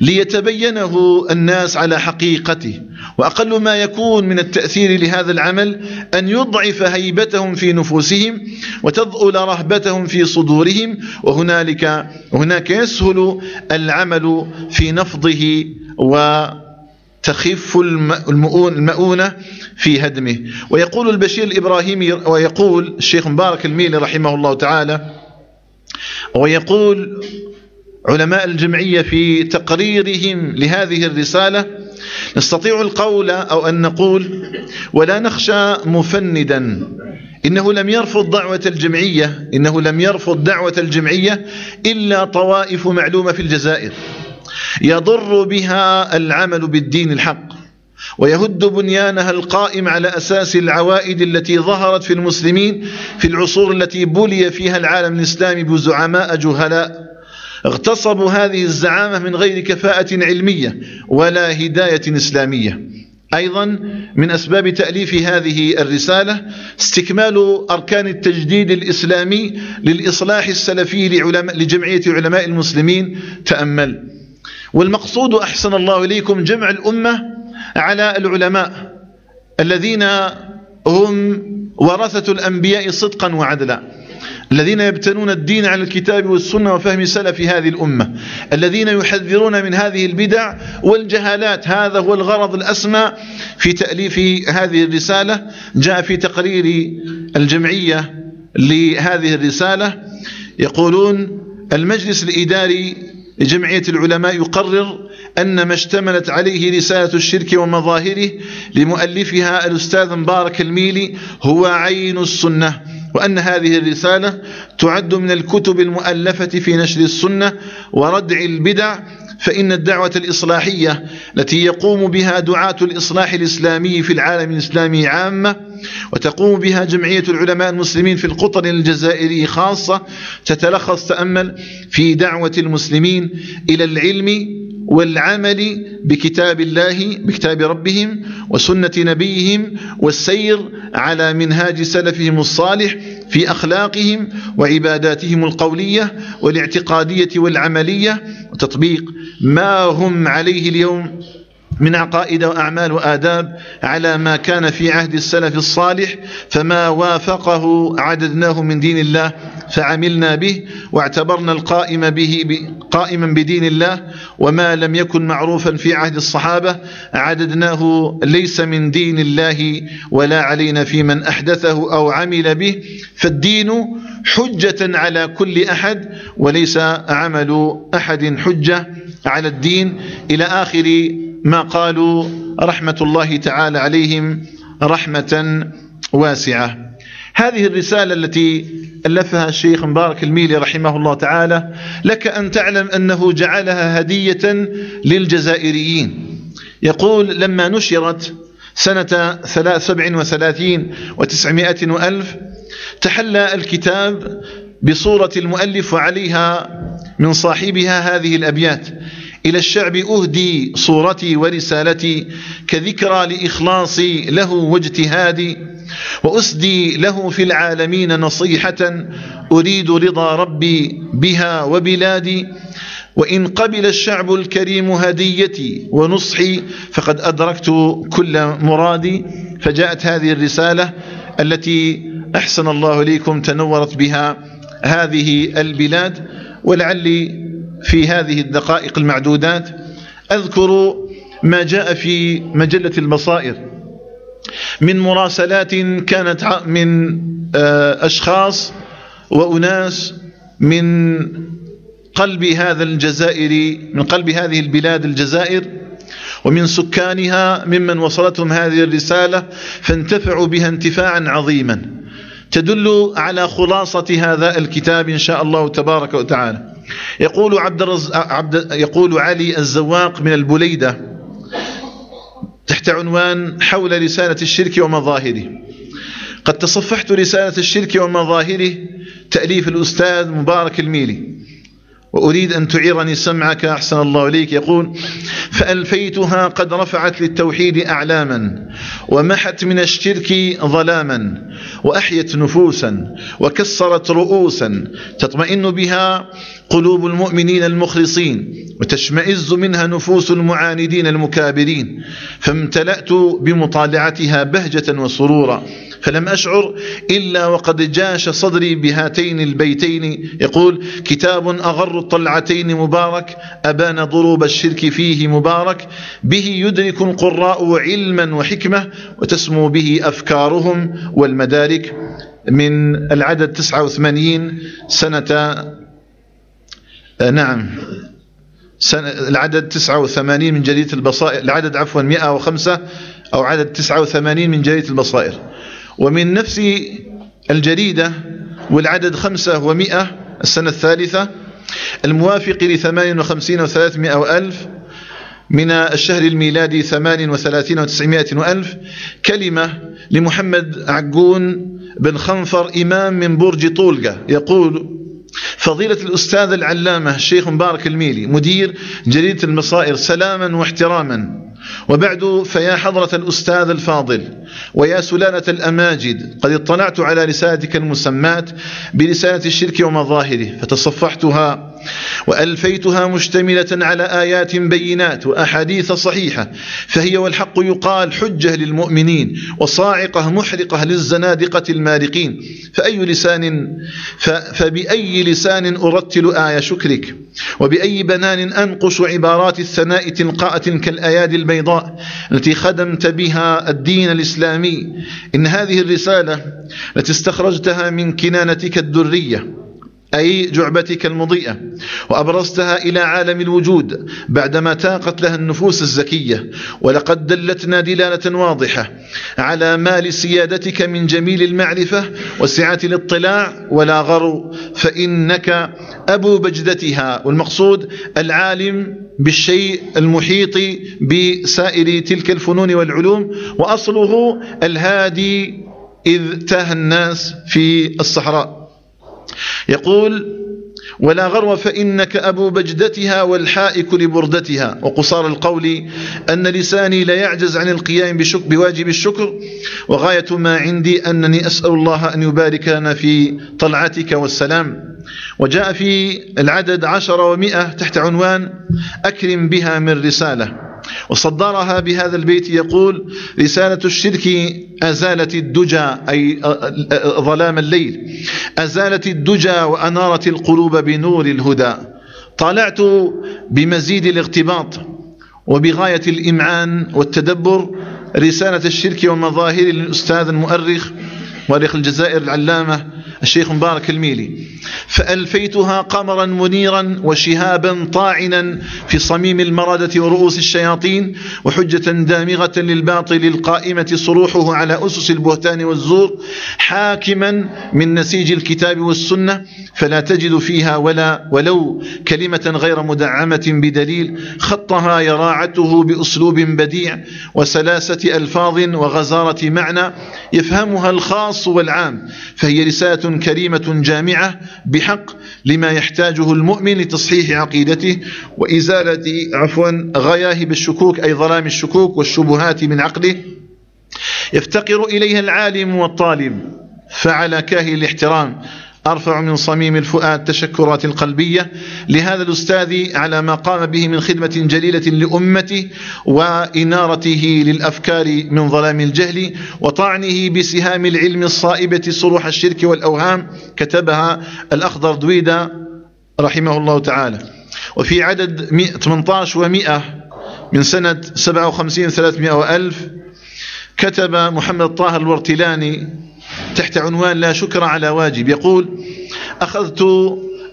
ليتبينه الناس على حقيقته. وأقل ما يكون من التأثير لهذا العمل أن يضعف هيبتهم في نفوسهم وتضؤل رهبتهم في صدورهم. وهنالك هناك يسهل العمل في نفضه وتخف المؤونة في هدمه. ويقول البشير الإبراهيمي ويقول الشيخ مبارك الميلي رحمه الله تعالى ويقول علماء الجمعية في تقريرهم لهذه الرسالة نستطيع القول أو أن نقول ولا نخشى مفندا. إنه لم يرفض دعوة الجمعية إنه لم يرفض دعوة الجمعية إلا طوائف معلومة في الجزائر. يضر بها العمل بالدين الحق ويهد بنيانها القائم على أساس العوائد التي ظهرت في المسلمين في العصور التي بلي فيها العالم الإسلامي بزعماء جهلاء. اغتصبوا هذه الزعامة من غير كفاءة علمية ولا هداية إسلامية. أيضا من أسباب تأليف هذه الرسالة استكمال أركان التجديد الإسلامي للإصلاح السلفي لجمعية علماء المسلمين. تأمل. والمقصود أحسن الله إليكم جمع الأمة على العلماء الذين هم ورثة الأنبياء صدقا وعدلا. الذين يبتنون الدين على الكتاب والسنة وفهم سلف هذه الأمة. الذين يحذرون من هذه البدع والجهالات. هذا هو الغرض الأسمى في تأليف هذه الرسالة. جاء في تقرير الجمعية لهذه الرسالة. يقولون المجلس الإداري لجمعية العلماء يقرر أن ما اشتملت عليه رسالة الشرك ومظاهره لمؤلفها الأستاذ مبارك الميلي هو عين السنة. وأن هذه الرسالة تعد من الكتب المؤلفة في نشر السنة وردع البدع فإن الدعوة الإصلاحية التي يقوم بها دعاة الإصلاح الإسلامي في العالم الإسلامي عامة وتقوم بها جمعية العلماء المسلمين في القطر الجزائري خاصة تتلخص تأمل في دعوة المسلمين إلى العلم والعمل بكتاب الله بكتاب ربهم وسنة نبيهم والسير على منهاج سلفهم الصالح في أخلاقهم وعباداتهم القولية والاعتقادية والعملية وتطبيق ما هم عليه اليوم. من عقائد وأعمال وآداب على ما كان في عهد السلف الصالح فما وافقه عددناه من دين الله فعملنا به واعتبرنا القائم به قائما بدين الله وما لم يكن معروفا في عهد الصحابة عددناه ليس من دين الله ولا علينا في من أحدثه أو عمل به فالدين حجة على كل أحد وليس عمل أحد حجة على الدين. إلى آخر ما قالوا رحمة الله تعالى عليهم رحمة واسعة. هذه الرسالة التي ألفها الشيخ مبارك الميلي رحمه الله تعالى لك أن تعلم أنه جعلها هدية للجزائريين. يقول لما نشرت سنة سبع وثلاثين وتسعمائة وألف تحلى الكتاب بصورة المؤلف وعليها من صاحبها هذه الأبيات. إلى الشعب أهدي صورتي ورسالتي كذكرى لإخلاصي له واجتهادي وأسدي له في العالمين نصيحة أريد رضا ربي بها وبلادي وإن قبل الشعب الكريم هديتي ونصحي فقد أدركت كل مرادي فجاءت هذه الرسالة التي أحسن الله ليكم تنورت بها هذه البلاد ولعلي في هذه الدقائق المعدودات أذكر ما جاء في مجلة البصائر من مراسلات كانت من آه، أشخاص وأناس من قلب هذا الجزائر من قلب هذه البلاد الجزائر ومن سكانها ممن وصلتهم هذه الرسالة فانتفعوا بها انتفاعا عظيما. تدل على خلاصة هذا الكتاب إن شاء الله تبارك وتعالى. يقول عبد, الرز... عبد يقول علي الزواق من البليدة تحت عنوان حول رسالة الشرك ومظاهره. قد تصفحت رسالة الشرك ومظاهره تأليف الأستاذ مبارك الميلي. وأريد أن تعيرني سمعك أحسن الله إليك. يقول فألفيتها قد رفعت للتوحيد أعلاما ومحت من الشرك ظلاما وأحيت نفوسا وكسرت رؤوسا تطمئن بها قلوب المؤمنين المخلصين وتشمئز منها نفوس المعاندين المكابرين. فامتلأت بمطالعتها بهجة وسرورا. فلم أشعر إلا وقد جاش صدري بهاتين البيتين. يقول كتاب أغر الطلعتين مبارك أبان ضروب الشرك فيه مبارك. به يدرك القراء علما وحكمة وتسمو به أفكارهم. والمدارك من العدد 89 سنة نعم. سنة العدد 89 من جريدة البصائر العدد عفوا 105 أو عدد 89 من جريدة البصائر. ومن نفس الجريدة والعدد خمسة ومئة السنة الثالثة الموافق لثمان وخمسين وثلاثمائة وألف من الشهر الميلادي ثمان وثلاثين وتسعمائة وألف كلمة لمحمد عقون بن خنفر إمام من برج طولقة يقول فضيلة الأستاذ العلامة الشيخ مبارك الميلي مدير جريدة المصائر سلاما واحتراما. وبعد فيا حضرة الأستاذ الفاضل ويا سلالة الأماجد قد اطلعت على رسالتك المسمات برسالة الشرك ومظاهره فتصفحتها وألفيتها مشتملة على آيات بينات وأحاديث صحيحة فهي والحق يقال حجة للمؤمنين وصاعقة محرقة للزنادقة المارقين. فأي لسان فبأي لسان أرتل آية شكرك؟ وبأي بنان أنقش عبارات الثناء تلقاءة كالأيادي البيضاء التي خدمت بها الدين الإسلامي؟ إن هذه الرسالة التي استخرجتها من كنانتك الدرية. أي جعبتك المضيئة وأبرزتها إلى عالم الوجود بعدما تاقت لها النفوس الزكية ولقد دلتنا دلالة واضحة على ما لسيادتك من جميل المعرفة وسعة الاطلاع ولا غرو فإنك أبو بجدتها والمقصود العالم بالشيء المحيط بسائر تلك الفنون والعلوم وأصله الهادي إذ تاه الناس في الصحراء. يقول ولا غرو فإنك أبو بجدتها والحائك لبردتها. وقصار القول أن لساني لا يعجز عن القيام بشك بواجب الشكر وغاية ما عندي أنني أسأل الله أن يبارك لنا في طلعتك والسلام. وجاء في العدد عشر ومئة تحت عنوان أكرم بها من رسالة. وصدرها بهذا البيت يقول رسالة الشرك أزالت الدجى أي ظلام الليل. أزالت الدجى وأنارت القلوب بنور الهدى. طالعت بمزيد الاغتباط وبغاية الإمعان والتدبر. رسالة الشرك ومظاهر للأستاذ المؤرخ مؤرخ الجزائر العلامة الشيخ مبارك الميلي. فألفيتها قمرا منيرا وشهابا طاعنا في صميم المردة ورؤوس الشياطين وحجة دامغة للباطل القائمة صروحه على أسس البهتان والزور حاكما من نسيج الكتاب والسنة فلا تجد فيها ولا ولو كلمة غير مدعمة بدليل خطها يراعته بأسلوب بديع وسلاسة ألفاظ وغزارة معنى يفهمها الخاص والعام فهي رسالة كريمة جامعة بحق لما يحتاجه المؤمن لتصحيح عقيدته وإزالة عفوا غياهب الشكوك أي ظلام الشكوك والشبهات من عقله. يفتقر إليها العالم والطالب فعلى كاهل الاحترام. أرفع من صميم الفؤاد تشكرات القلبية. لهذا الأستاذ على ما قام به من خدمة جليلة لأمته وإنارته للأفكار من ظلام الجهل وطعنه بسهام العلم الصائبة صروح الشرك والأوهام. كتبها الأخضر دويدة رحمه الله تعالى. وفي عدد 18 و100 من سنة 57 300 وألف كتب محمد طاهر الورتلاني تحت عنوان لا شكر على واجب. يقول أخذت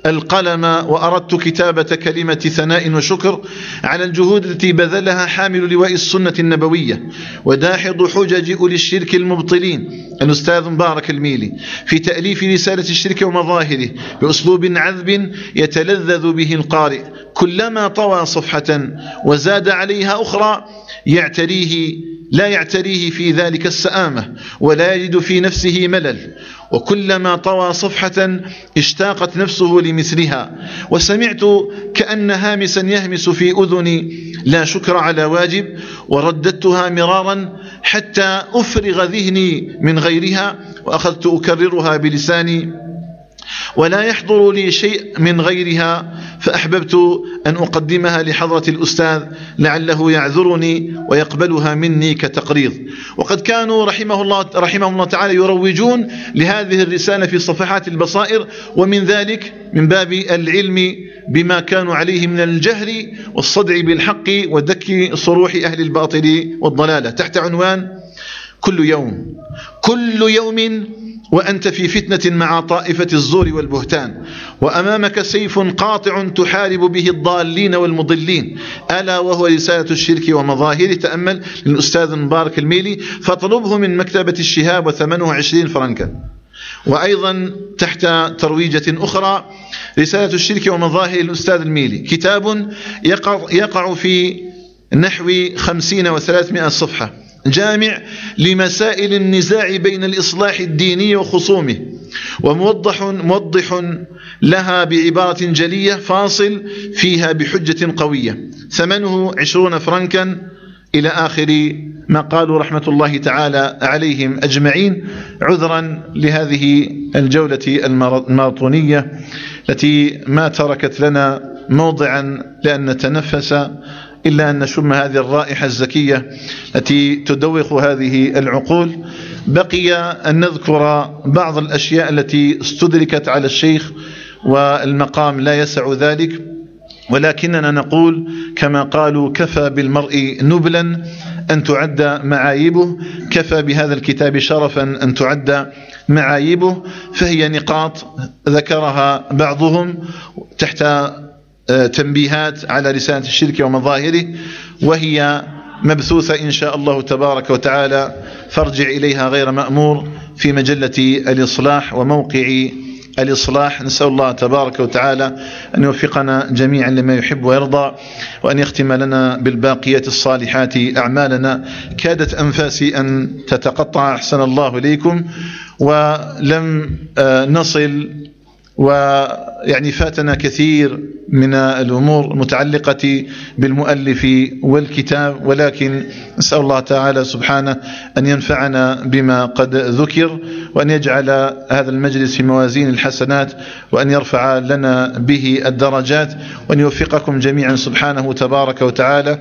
القلم وأردت كتابة كلمة ثناء وشكر على الجهود التي بذلها حامل لواء السنة النبوية وداحض حجج أولي الشرك المبطلين. الأستاذ مبارك الميلي في تأليف رسالة الشرك ومظاهره بأسلوب عذب يتلذذ به القارئ. كلما طوى صفحة وزاد عليها أخرى يعتريه لا يعتريه في ذلك السآمة ولا يجد في نفسه ملل. وكلما طوى صفحة اشتاقت نفسه لمثلها. وسمعت كأن هامسا يهمس في أذني لا شكر على واجب. ورددتها مرارا حتى أفرغ ذهني من غيرها وأخذت أكررها بلساني. ولا يحضر لي شيء من غيرها فأحببت أن أقدمها لحضرة الأستاذ لعله يعذرني ويقبلها مني كتقريض. وقد كانوا رحمه الله, رحمه الله تعالى يروجون لهذه الرسالة في صفحات البصائر ومن ذلك من باب العلم بما كانوا عليه من الجهل والصدع بالحق ودك صروح أهل الباطل والضلالة. تحت عنوان كل يوم كل يوم وأنت في فتنة مع طائفة الزور والبهتان. وأمامك سيف قاطع تحارب به الضالين والمضلين. ألا وهو رسالة الشرك ومظاهر تأمل للأستاذ مبارك الميلي. فاطلبه من مكتبة الشهاب وثمنه عشرين فرنكا. وأيضا تحت ترويجة أخرى رسالة الشرك ومظاهر الأستاذ الميلي. كتاب يقع, يقع في نحو خمسين وثلاثمائة صفحة. جامع لمسائل النزاع بين الإصلاح الديني وخصومه وموضح موضح لها بعبارة جلية فاصل فيها بحجة قوية. ثمنه عشرون فرنكا إلى آخر ما قالوا رحمة الله تعالى عليهم أجمعين عذرا لهذه الجولة الماراثونية التي ما تركت لنا موضعا لأن نتنفس إلا أن نشم هذه الرائحة الزكية التي تدوخ هذه العقول. بقي أن نذكر بعض الأشياء التي استدركت على الشيخ والمقام لا يسع ذلك ولكننا نقول كما قالوا كفى بالمرء نبلا أن تعد معايبه كفى بهذا الكتاب شرفا أن تعد معايبه. فهي نقاط ذكرها بعضهم تحت تنبيهات على رسالة الشرك ومظاهره وهي مبثوثة إن شاء الله تبارك وتعالى. فارجع إليها غير مأمور في مجلة الإصلاح وموقع الإصلاح. نسأل الله تبارك وتعالى أن يوفقنا جميعا لما يحب ويرضى وأن يختم لنا بالباقيات الصالحات أعمالنا. كادت أنفاسي أن تتقطع. أحسن الله إليكم. ولم آه، نصل ويعني فاتنا كثير من الأمور المتعلقة بالمؤلف والكتاب ولكن نسأل الله تعالى سبحانه أن ينفعنا بما قد ذكر وأن يجعل هذا المجلس في موازين الحسنات وأن يرفع لنا به الدرجات وأن يوفقكم جميعا سبحانه تبارك وتعالى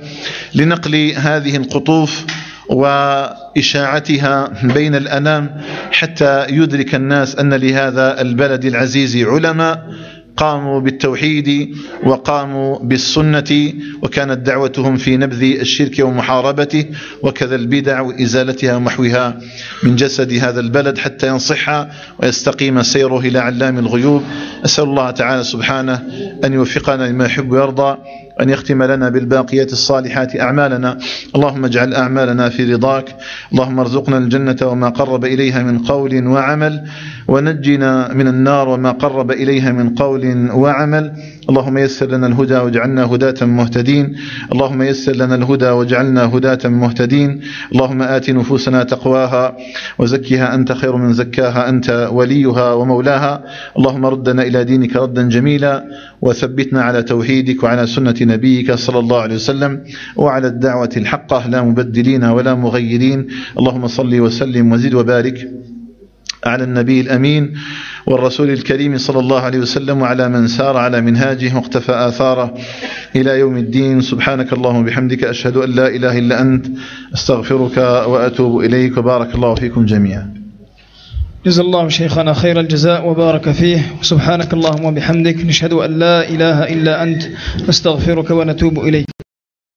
لنقل هذه القطوف وإشاعتها بين الأنام حتى يدرك الناس أن لهذا البلد العزيز علماء. قاموا بالتوحيد وقاموا بالسنة وكانت دعوتهم في نبذ الشرك ومحاربته وكذا البدع وإزالتها ومحوها من جسد هذا البلد حتى ينصح ويستقيم سيره إلى علام الغيوب. أسأل الله تعالى سبحانه أن يوفقنا لما يحب ويرضى أن يختم لنا بالباقيات الصالحات أعمالنا. اللهم اجعل أعمالنا في رضاك اللهم ارزقنا الجنة وما قرب إليها من قول وعمل. ونجنا من النار وما قرب إليها من قول وعمل. اللهم يسر لنا الهدى واجعلنا هداة مهتدين. اللهم يسر لنا الهدى واجعلنا هداة مهتدين. اللهم آت نفوسنا تقواها وزكها أنت خير من زكاها أنت وليها ومولاها. اللهم ردنا إلى دينك ردا جميلا وثبتنا على توحيدك وعلى سنة نبيك صلى الله عليه وسلم وعلى الدعوة الحقة لا مبدلين ولا مغيرين. اللهم صل وسلم وزد وبارك. على النبي الأمين والرسول الكريم صلى الله عليه وسلم وعلى من سار على منهاجه واقتفى آثاره إلى يوم الدين. سبحانك اللهم وبحمدك أشهد أن لا إله إلا أنت. أستغفرك وأتوب إليك. وبارك الله فيكم جميعا.
جزا الله شيخنا خير الجزاء وبارك فيه. وسبحانك اللهم وبحمدك. نشهد أن لا إله إلا أنت. نستغفرك ونتوب إليك.